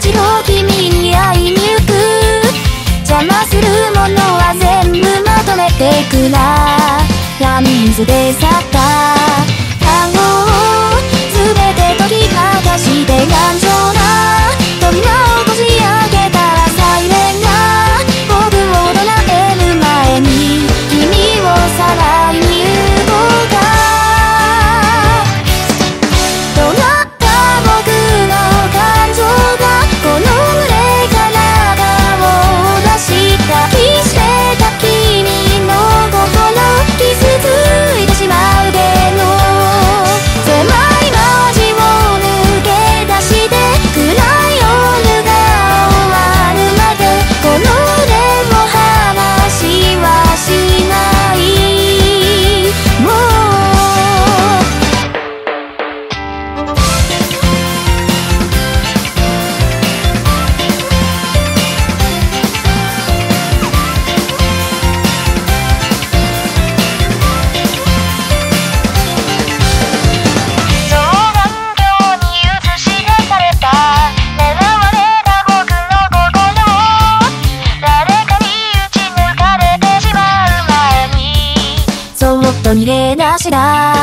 一度君に会いに行く。邪魔するものは全部まとめていくな。ラミズでさと逃げ出しだ